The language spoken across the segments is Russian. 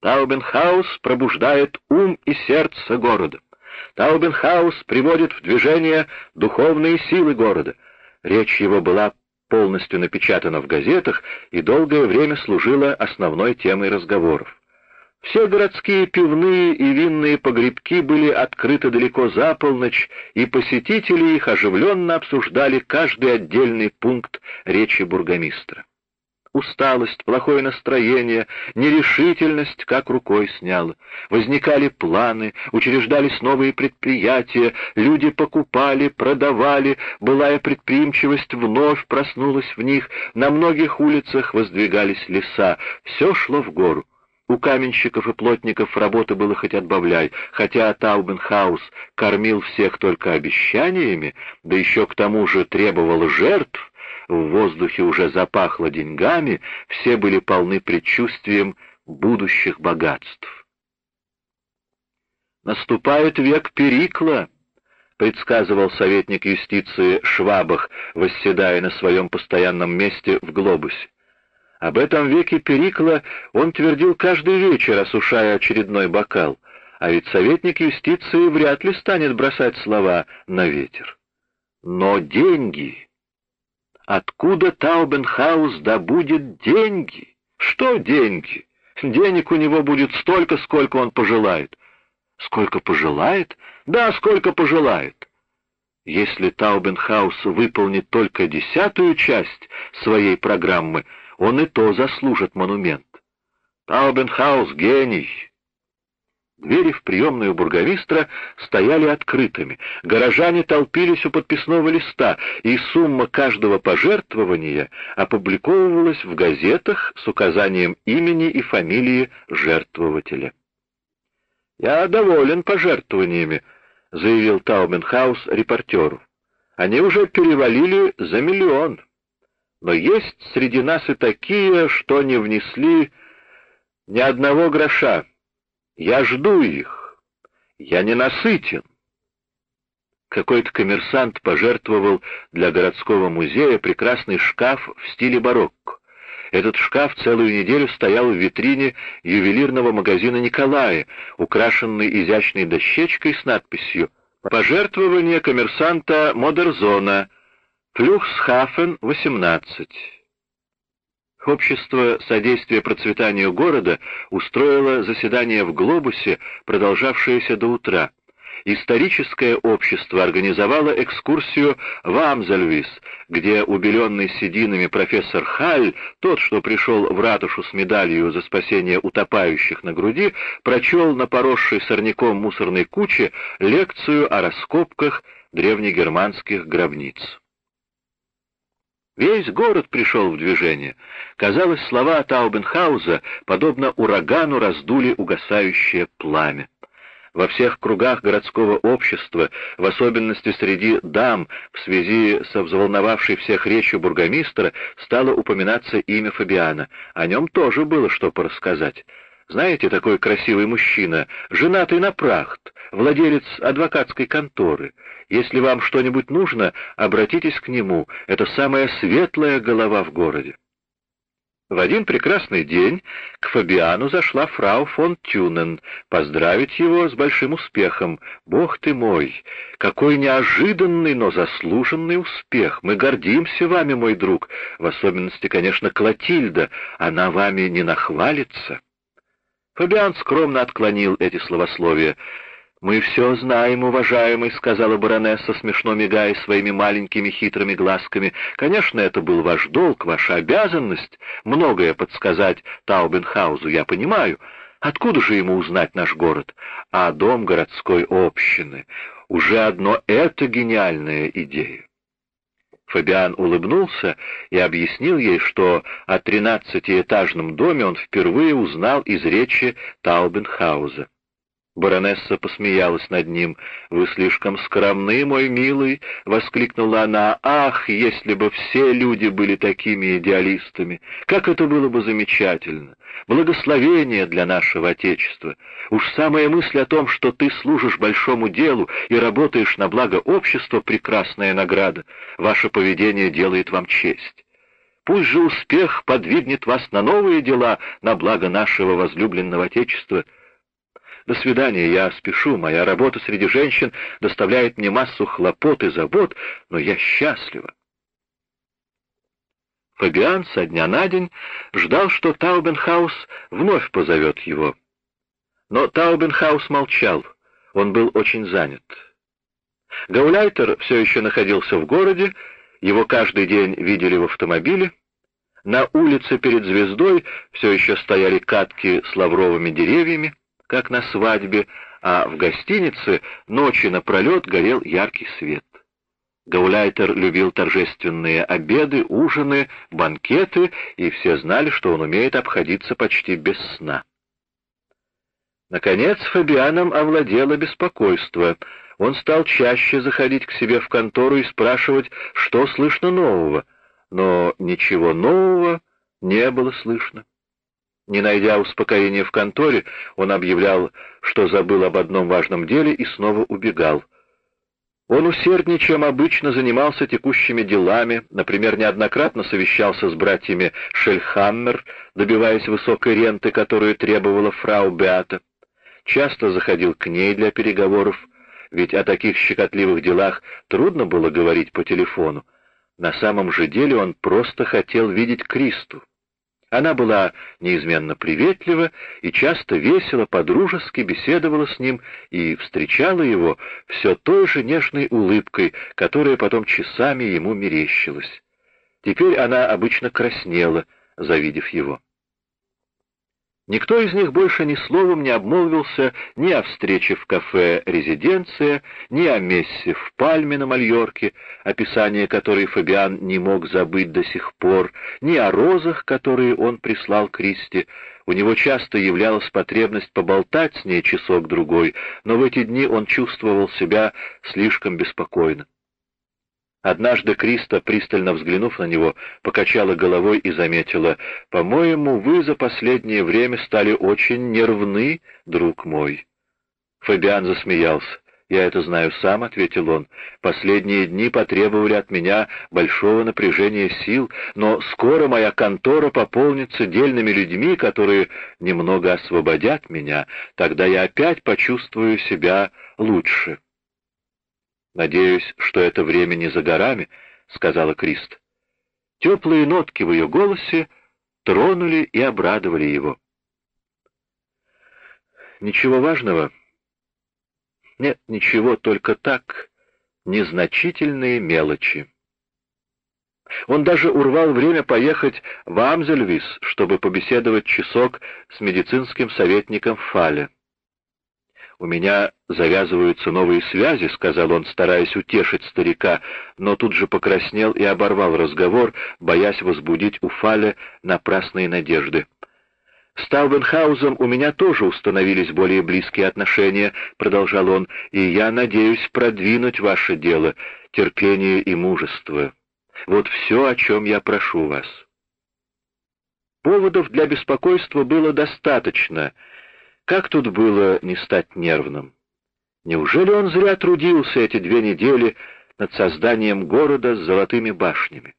Таубенхаус пробуждает ум и сердце города. Таубенхаус приводит в движение духовные силы города. Речь его была полностью напечатана в газетах и долгое время служила основной темой разговоров. Все городские пивные и винные погребки были открыты далеко за полночь, и посетители их оживленно обсуждали каждый отдельный пункт речи бургомистра. Усталость, плохое настроение, нерешительность как рукой сняло. Возникали планы, учреждались новые предприятия, люди покупали, продавали, былая предприимчивость вновь проснулась в них, на многих улицах воздвигались леса, все шло в гору. У каменщиков и плотников работы было хоть отбавляй, хотя Таубенхаус кормил всех только обещаниями, да еще к тому же требовал жертв, в воздухе уже запахло деньгами, все были полны предчувствием будущих богатств. «Наступает век Перикла», — предсказывал советник юстиции Швабах, восседая на своем постоянном месте в глобусе. Об этом веке Перикла он твердил каждый вечер, осушая очередной бокал, а ведь советник юстиции вряд ли станет бросать слова на ветер. Но деньги... Откуда Таубенхаус добудет деньги? Что деньги? Денег у него будет столько, сколько он пожелает. Сколько пожелает? Да, сколько пожелает. Если Таубенхаус выполнит только десятую часть своей программы, он и то заслужит монумент. Таубенхаус — гений, Двери в приемную бургомистра стояли открытыми, горожане толпились у подписного листа, и сумма каждого пожертвования опубликовывалась в газетах с указанием имени и фамилии жертвователя. «Я доволен пожертвованиями», — заявил Тауменхаус репортеру. «Они уже перевалили за миллион. Но есть среди нас и такие, что не внесли ни одного гроша». Я жду их. Я не насытен. Какой-то коммерсант пожертвовал для городского музея прекрасный шкаф в стиле барокко. Этот шкаф целую неделю стоял в витрине ювелирного магазина Николая, украшенный изящной дощечкой с надписью «Пожертвование коммерсанта Модерзона, Флюхсхафен, 18». Общество содействия процветанию города устроило заседание в Глобусе, продолжавшееся до утра. Историческое общество организовало экскурсию в Амзельвис, где убеленный сединами профессор Халь, тот, что пришел в ратушу с медалью за спасение утопающих на груди, прочел на поросшей сорняком мусорной куче лекцию о раскопках древнегерманских гробниц. Весь город пришел в движение. Казалось, слова Таубенхауза, подобно урагану, раздули угасающее пламя. Во всех кругах городского общества, в особенности среди дам, в связи со взволновавшей всех речью бургомистра, стало упоминаться имя Фабиана. О нем тоже было что порассказать. Знаете, такой красивый мужчина, женатый на прахт, владелец адвокатской конторы. Если вам что-нибудь нужно, обратитесь к нему. Это самая светлая голова в городе. В один прекрасный день к Фабиану зашла фрау фон Тюнен поздравить его с большим успехом. «Бог ты мой! Какой неожиданный, но заслуженный успех! Мы гордимся вами, мой друг, в особенности, конечно, Клотильда. Она вами не нахвалится». Фабиан скромно отклонил эти словословия. «Мы все знаем, уважаемый», — сказала баронесса, смешно мигая своими маленькими хитрыми глазками. «Конечно, это был ваш долг, ваша обязанность, многое подсказать Таубенхаузу, я понимаю. Откуда же ему узнать наш город? А дом городской общины? Уже одно это гениальная идея». Фабиан улыбнулся и объяснил ей, что о тринадцатиэтажном доме он впервые узнал из речи Таубенхауза. Баронесса посмеялась над ним. «Вы слишком скромны, мой милый!» — воскликнула она. «Ах, если бы все люди были такими идеалистами! Как это было бы замечательно! Благословение для нашего Отечества! Уж самая мысль о том, что ты служишь большому делу и работаешь на благо общества — прекрасная награда. Ваше поведение делает вам честь. Пусть же успех подвигнет вас на новые дела, на благо нашего возлюбленного Отечества. До свидания, я спешу, моя работа среди женщин доставляет мне массу хлопот и забот, но я счастлива. Фабиан со дня на день ждал, что Таубенхаус вновь позовет его. Но Таубенхаус молчал, он был очень занят. Гауляйтер все еще находился в городе, его каждый день видели в автомобиле. На улице перед звездой все еще стояли катки с лавровыми деревьями, как на свадьбе, а в гостинице ночи напролет горел яркий свет. Гауляйтер любил торжественные обеды, ужины, банкеты, и все знали, что он умеет обходиться почти без сна. Наконец Фабианом овладело беспокойство. Он стал чаще заходить к себе в контору и спрашивать, что слышно нового, но ничего нового не было слышно. Не найдя успокоения в конторе, он объявлял, что забыл об одном важном деле и снова убегал — он усерднее, чем обычно, занимался текущими делами, например, неоднократно совещался с братьями Шельхаммер, добиваясь высокой ренты, которую требовала фрау Беата. Часто заходил к ней для переговоров, ведь о таких щекотливых делах трудно было говорить по телефону. На самом же деле он просто хотел видеть Кристу. Она была неизменно приветлива и часто весело, подружески беседовала с ним и встречала его все той же нежной улыбкой, которая потом часами ему мерещилась. Теперь она обычно краснела, завидев его. Никто из них больше ни словом не обмолвился ни о встрече в кафе «Резиденция», ни о мессе в Пальме на Мальорке, описание которой Фабиан не мог забыть до сих пор, ни о розах, которые он прислал Кристи. У него часто являлась потребность поболтать с ней часок-другой, но в эти дни он чувствовал себя слишком беспокойно. Однажды Криста, пристально взглянув на него, покачала головой и заметила, «По-моему, вы за последнее время стали очень нервны, друг мой». Фабиан засмеялся. «Я это знаю сам», — ответил он. «Последние дни потребовали от меня большого напряжения сил, но скоро моя контора пополнится дельными людьми, которые немного освободят меня. Тогда я опять почувствую себя лучше». «Надеюсь, что это время не за горами», — сказала Крист. Теплые нотки в ее голосе тронули и обрадовали его. «Ничего важного?» «Нет, ничего, только так, незначительные мелочи». Он даже урвал время поехать в Амзельвис, чтобы побеседовать часок с медицинским советником Фале. «У меня завязываются новые связи», — сказал он, стараясь утешить старика, но тут же покраснел и оборвал разговор, боясь возбудить у Фаля напрасные надежды. «С Таубенхаузом у меня тоже установились более близкие отношения», — продолжал он, — «и я надеюсь продвинуть ваше дело, терпение и мужество. Вот все, о чем я прошу вас». Поводов для беспокойства было достаточно — как тут было не стать нервным? Неужели он зря трудился эти две недели над созданием города с золотыми башнями?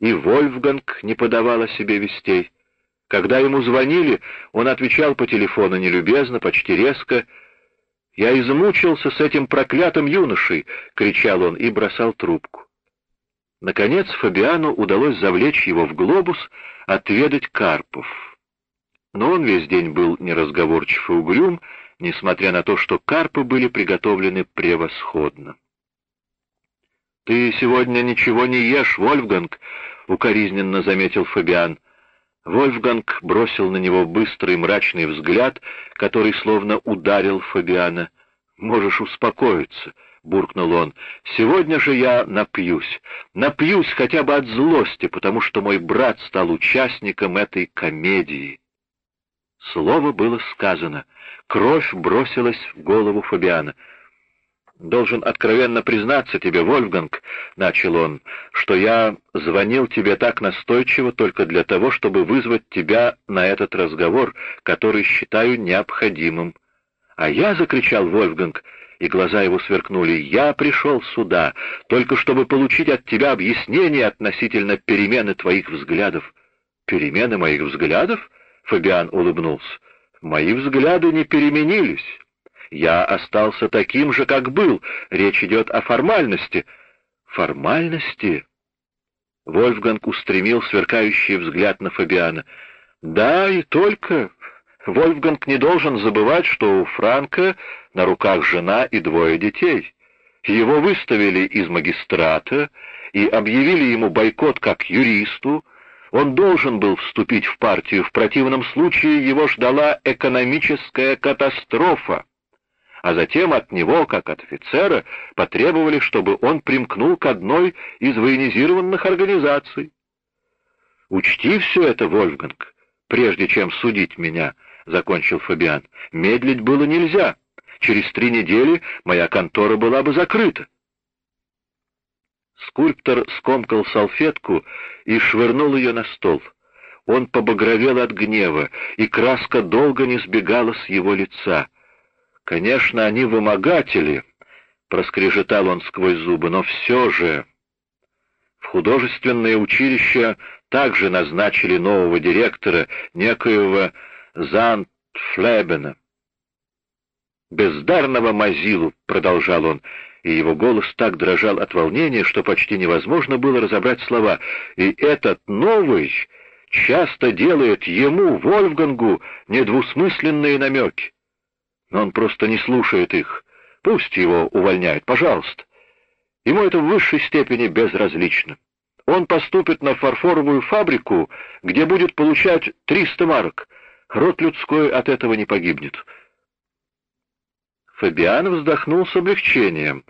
И Вольфганг не подавал о себе вестей. Когда ему звонили, он отвечал по телефону нелюбезно, почти резко. «Я измучился с этим проклятым юношей!» — кричал он и бросал трубку. Наконец Фабиану удалось завлечь его в глобус отведать карпов но он весь день был неразговорчив и угрюм, несмотря на то, что карпы были приготовлены превосходно. «Ты сегодня ничего не ешь, Вольфганг», — укоризненно заметил Фабиан. Вольфганг бросил на него быстрый мрачный взгляд, который словно ударил Фабиана. «Можешь успокоиться», — буркнул он. «Сегодня же я напьюсь. Напьюсь хотя бы от злости, потому что мой брат стал участником этой комедии». Слово было сказано. Кровь бросилась в голову Фабиана. «Должен откровенно признаться тебе, Вольфганг», — начал он, — «что я звонил тебе так настойчиво только для того, чтобы вызвать тебя на этот разговор, который считаю необходимым». «А я», — закричал Вольфганг, и глаза его сверкнули. «Я пришел сюда, только чтобы получить от тебя объяснение относительно перемены твоих взглядов». «Перемены моих взглядов?» — Фабиан улыбнулся. «Мои взгляды не переменились. Я остался таким же, как был. Речь идет о формальности». «Формальности?» Вольфганг устремил сверкающий взгляд на Фабиана. «Да, и только. Вольфганг не должен забывать, что у Франка на руках жена и двое детей. Его выставили из магистрата и объявили ему бойкот как юристу. Он должен был вступить в партию, в противном случае его ждала экономическая катастрофа. А затем от него, как от офицера, потребовали, чтобы он примкнул к одной из военизированных организаций. «Учти все это, Вольфганг, прежде чем судить меня», — закончил Фабиан. «Медлить было нельзя. Через три недели моя контора была бы закрыта». Скульптор скомкал салфетку и швырнул ее на стол. Он побагровел от гнева, и краска долго не сбегала с его лица. «Конечно, они вымогатели», — проскрежетал он сквозь зубы, — «но все же...» В художественное училище также назначили нового директора, некоего Зандфлебена. «Бездарного Мазилу», — продолжал он, и его голос так дрожал от волнения, что почти невозможно было разобрать слова. «И этот новый часто делает ему, Вольфгангу, недвусмысленные намеки. Но он просто не слушает их. Пусть его увольняют, пожалуйста. Ему это в высшей степени безразлично. Он поступит на фарфоровую фабрику, где будет получать 300 марок. Род людской от этого не погибнет. Фабиан вздохнул с облегчением.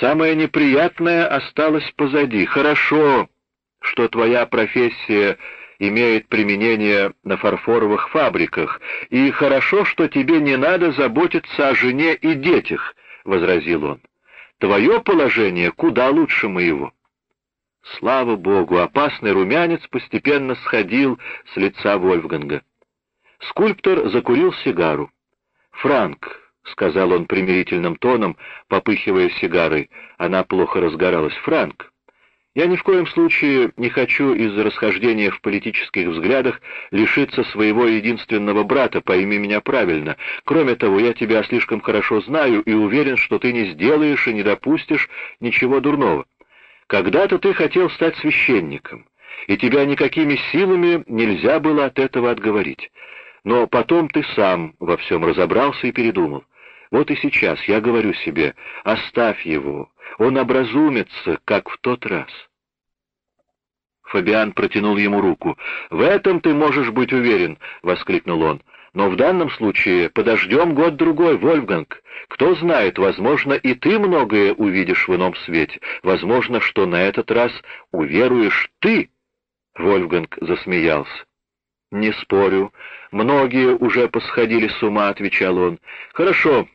Самое неприятное осталось позади. Хорошо, что твоя профессия имеет применение на фарфоровых фабриках, и хорошо, что тебе не надо заботиться о жене и детях, — возразил он. Твое положение куда лучше моего. Слава Богу, опасный румянец постепенно сходил с лица Вольфганга. Скульптор закурил сигару. «Франк», — сказал он примирительным тоном, попыхивая сигарой, она плохо разгоралась. «Франк, я ни в коем случае не хочу из-за расхождения в политических взглядах лишиться своего единственного брата, пойми меня правильно. Кроме того, я тебя слишком хорошо знаю и уверен, что ты не сделаешь и не допустишь ничего дурного. Когда-то ты хотел стать священником, и тебя никакими силами нельзя было от этого отговорить. Но потом ты сам во всем разобрался и передумал. Вот и сейчас я говорю себе, оставь его, он образумится, как в тот раз. Фабиан протянул ему руку. «В этом ты можешь быть уверен», — воскликнул он. «Но в данном случае подождем год-другой, Вольфганг. Кто знает, возможно, и ты многое увидишь в ином свете. Возможно, что на этот раз уверуешь ты». Вольфганг засмеялся. «Не спорю. Многие уже посходили с ума», — отвечал он. «Хорошо.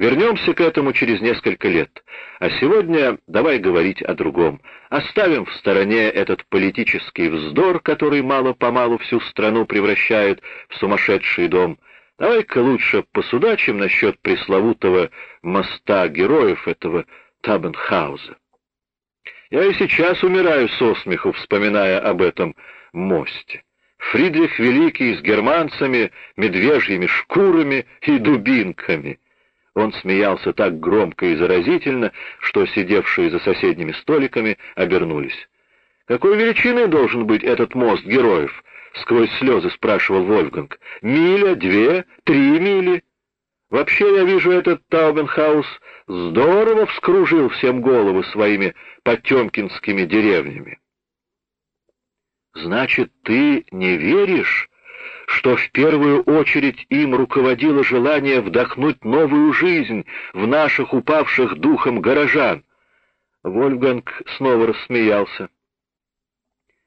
Вернемся к этому через несколько лет. А сегодня давай говорить о другом. Оставим в стороне этот политический вздор, который мало-помалу всю страну превращает в сумасшедший дом. Давай-ка лучше посудачим насчет пресловутого моста героев этого Табенхауза. Я и сейчас умираю со смеху, вспоминая об этом мосте. Фридрих Великий с германцами, медвежьими шкурами и дубинками. Он смеялся так громко и заразительно, что сидевшие за соседними столиками обернулись. «Какой величины должен быть этот мост героев?» — сквозь слезы спрашивал Вольфганг. «Миля, две, три мили?» Вообще, я вижу, этот Таубенхаус здорово вскружил всем головы своими потемкинскими деревнями. Значит, ты не веришь, что в первую очередь им руководило желание вдохнуть новую жизнь в наших упавших духом горожан? Вольфганг снова рассмеялся.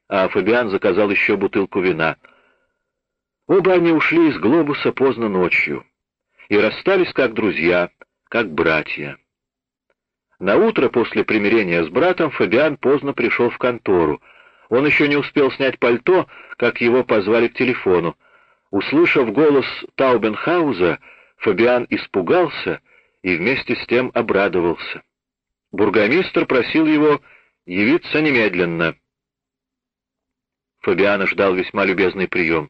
А Фабиан заказал еще бутылку вина. Оба они ушли из глобуса поздно ночью и расстались как друзья, как братья. На утро после примирения с братом Фабиан поздно пришел в контору — он еще не успел снять пальто, как его позвали к телефону. Услышав голос Таубенхауза, Фабиан испугался и вместе с тем обрадовался. Бургомистр просил его явиться немедленно. Фабиана ждал весьма любезный прием.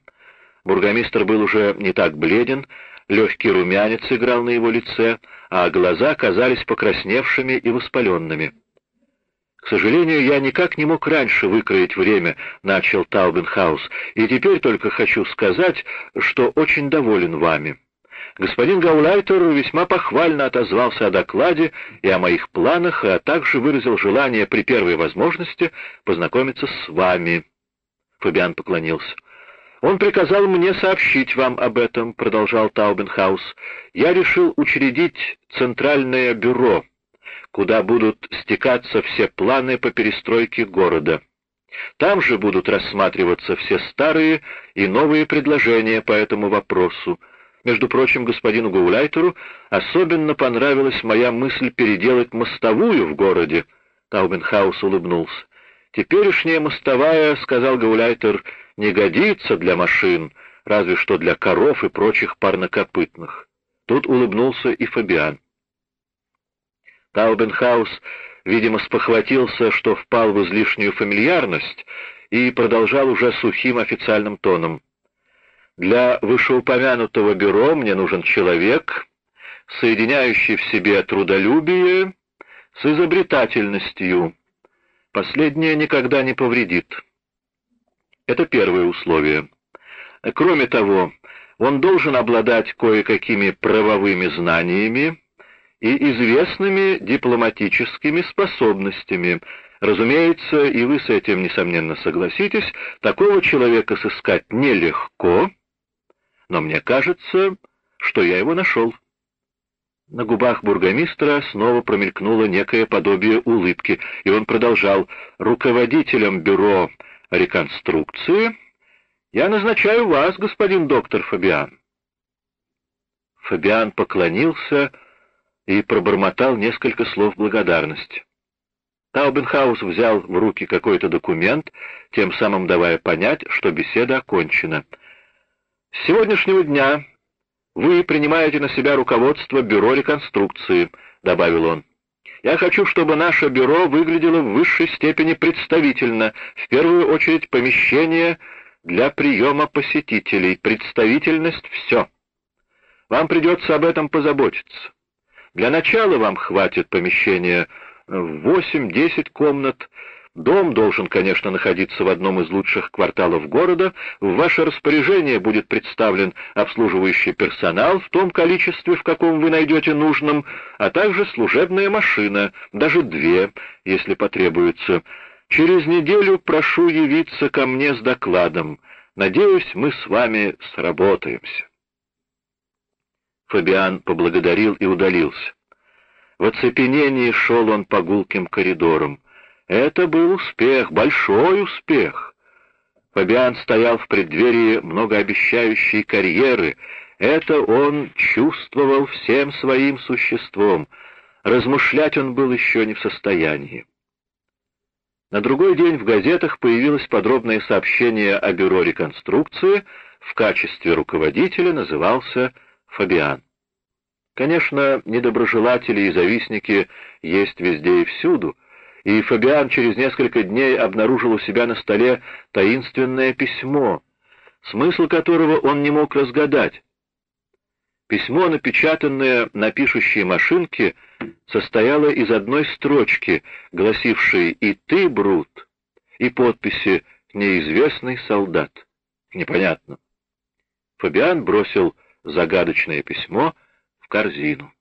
Бургомистр был уже не так бледен, легкий румянец играл на его лице, а глаза казались покрасневшими и воспаленными. «К сожалению, я никак не мог раньше выкроить время», — начал Таубенхаус, «и теперь только хочу сказать, что очень доволен вами. Господин Гаулайтер весьма похвально отозвался о докладе и о моих планах, а также выразил желание при первой возможности познакомиться с вами». Фабиан поклонился. «Он приказал мне сообщить вам об этом», — продолжал Таубенхаус. «Я решил учредить Центральное бюро, куда будут стекаться все планы по перестройке города. Там же будут рассматриваться все старые и новые предложения по этому вопросу. Между прочим, господину Гауляйтеру особенно понравилась моя мысль переделать мостовую в городе». Таубенхаус улыбнулся. «Теперешняя мостовая, — сказал Гауляйтер, — не годится для машин, разве что для коров и прочих парнокопытных». Тут улыбнулся и Фабиан. Таубенхаус, видимо, спохватился, что впал в излишнюю фамильярность, и продолжал уже сухим официальным тоном. «Для вышеупомянутого бюро мне нужен человек, соединяющий в себе трудолюбие с изобретательностью, Последнее никогда не повредит. Это первое условие. Кроме того, он должен обладать кое-какими правовыми знаниями и известными дипломатическими способностями. Разумеется, и вы с этим, несомненно, согласитесь, такого человека сыскать нелегко, но мне кажется, что я его нашел. На губах бургомистра снова промелькнуло некое подобие улыбки, и он продолжал. «Руководителем бюро реконструкции я назначаю вас, господин доктор Фабиан». Фабиан поклонился и пробормотал несколько слов благодарности. Таубенхаус взял в руки какой-то документ, тем самым давая понять, что беседа окончена. «С сегодняшнего дня «Вы принимаете на себя руководство бюро реконструкции», — добавил он. «Я хочу, чтобы наше бюро выглядело в высшей степени представительно, в первую очередь помещение для приема посетителей, представительность — все. Вам придется об этом позаботиться. Для начала вам хватит помещения в 8-10 комнат, Дом должен, конечно, находиться в одном из лучших кварталов города. В ваше распоряжение будет представлен обслуживающий персонал в том количестве, в каком вы найдете нужным, а также служебная машина, даже две, если потребуется. Через неделю прошу явиться ко мне с докладом. Надеюсь, мы с вами сработаемся. Фабиан поблагодарил и удалился. В оцепенении шел он по гулким коридорам. Это был успех, большой успех. Фабиан стоял в преддверии многообещающей карьеры. Это он чувствовал всем своим существом. Размышлять он был еще не в состоянии. На другой день в газетах появилось подробное сообщение о бюро реконструкции. В качестве руководителя назывался Фабиан. Конечно, недоброжелатели и завистники есть везде и всюду, и Фабиан через несколько дней обнаружил у себя на столе таинственное письмо, смысл которого он не мог разгадать. Письмо, напечатанное на пишущей машинке, состояло из одной строчки, гласившей «И ты, Брут», и подписи «Неизвестный солдат». Непонятно. Фабиан бросил загадочное письмо в корзину.